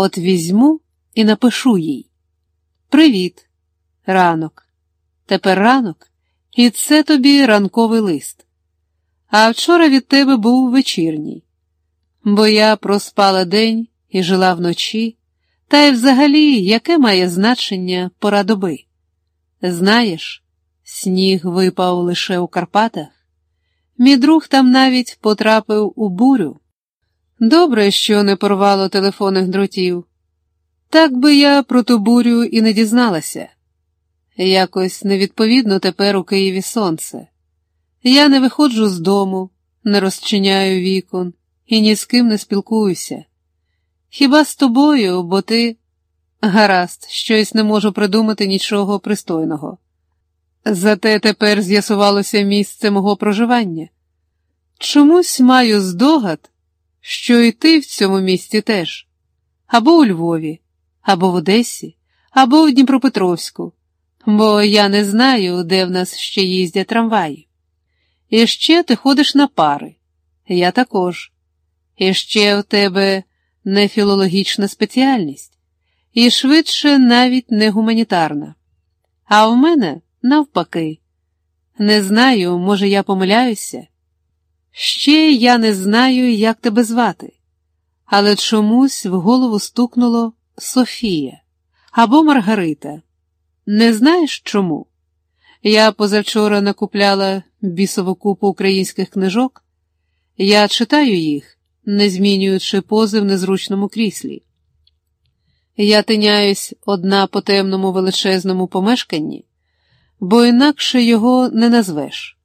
От візьму і напишу їй. Привіт, ранок. Тепер ранок, і це тобі ранковий лист. А вчора від тебе був вечірній, бо я проспала день і жила вночі, та й взагалі яке має значення пора доби? Знаєш, сніг випав лише у Карпатах. Мій друг там навіть потрапив у бурю. Добре, що не порвало телефонних дротів. Так би я про ту бурю і не дізналася. Якось невідповідно тепер у Києві сонце. Я не виходжу з дому, не розчиняю вікон і ні з ким не спілкуюся. Хіба з тобою, бо ти гаразд, щось не можу придумати нічого пристойного. Зате тепер з'ясувалося місце мого проживання. Чомусь маю здогад, що і ти в цьому місті теж, або у Львові, або в Одесі, або в Дніпропетровську, бо я не знаю, де в нас ще їздять трамваї. І ще ти ходиш на пари, я також. І ще в тебе не філологічна спеціальність, і швидше навіть не гуманітарна. А в мене навпаки. Не знаю, може, я помиляюся. Ще я не знаю, як тебе звати, але чомусь в голову стукнуло Софія або Маргарита. Не знаєш чому? Я позавчора накупляла бісову купу українських книжок. Я читаю їх, не змінюючи пози в незручному кріслі. Я тиняюсь одна по темному величезному помешканні, бо інакше його не назвеш.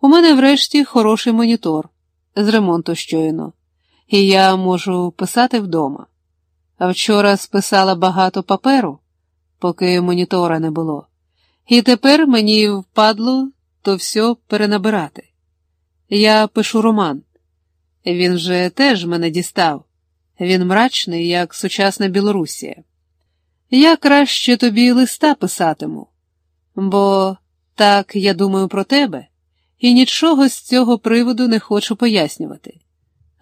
У мене врешті хороший монітор з ремонту щойно, і я можу писати вдома. А вчора списала багато паперу, поки монітора не було, і тепер мені впадло то все перенабирати. Я пишу роман. Він же теж мене дістав. Він мрачний, як сучасна Білорусія. Я краще тобі листа писатиму, бо так я думаю про тебе і нічого з цього приводу не хочу пояснювати.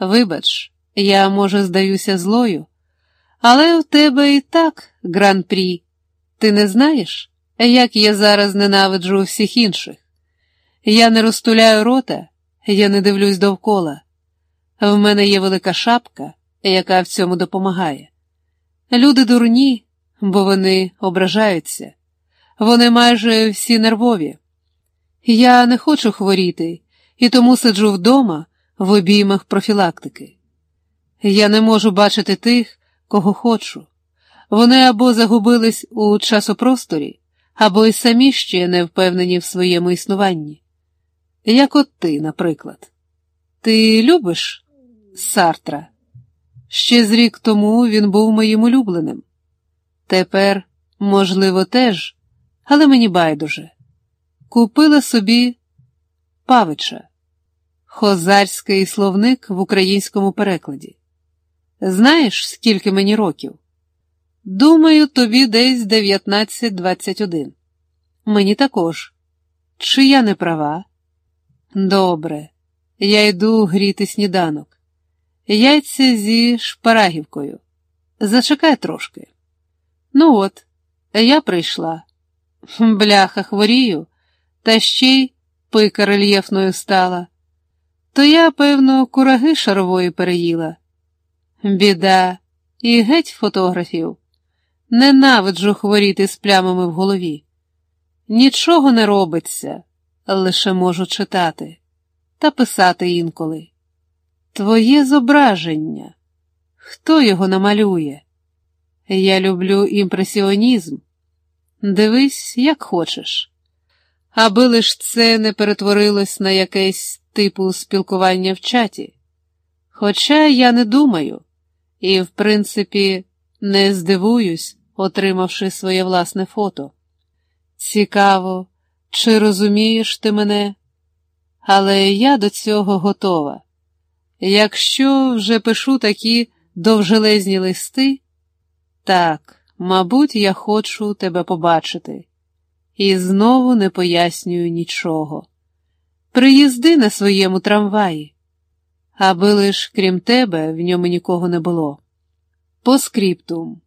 Вибач, я, може, здаюся злою, але у тебе і так гран-прі. Ти не знаєш, як я зараз ненавиджу всіх інших? Я не розтуляю рота, я не дивлюсь довкола. В мене є велика шапка, яка в цьому допомагає. Люди дурні, бо вони ображаються, вони майже всі нервові. Я не хочу хворіти і тому сиджу вдома в обіймах профілактики. Я не можу бачити тих, кого хочу. Вони або загубились у часопросторі, або й самі ще не впевнені в своєму існуванні. Як от ти, наприклад. Ти любиш Сартра? Ще з рік тому він був моїм улюбленим. Тепер, можливо, теж, але мені байдуже. Купила собі Павича, хозарський словник в українському перекладі. Знаєш, скільки мені років? Думаю, тобі десь 19-21. Мені також. Чи я не права? Добре, я йду гріти сніданок. Яйця зі шпарагівкою. Зачекай трошки. Ну от, я прийшла. Бляха, хворію, та ще й пика рельєфною стала. То я, певно, кураги шарової переїла. Біда, і геть фотографів. Ненавиджу хворіти з плямами в голові. Нічого не робиться, лише можу читати та писати інколи. Твоє зображення. Хто його намалює? Я люблю імпресіонізм. Дивись, як хочеш. Аби лиш це не перетворилось на якесь типу спілкування в чаті. Хоча я не думаю, і, в принципі, не здивуюсь, отримавши своє власне фото. Цікаво, чи розумієш ти мене? Але я до цього готова. Якщо вже пишу такі довжелезні листи, так, мабуть, я хочу тебе побачити. І знову не пояснюю нічого. Приїзди на своєму трамваї, аби лиш крім тебе в ньому нікого не було. По скриптум.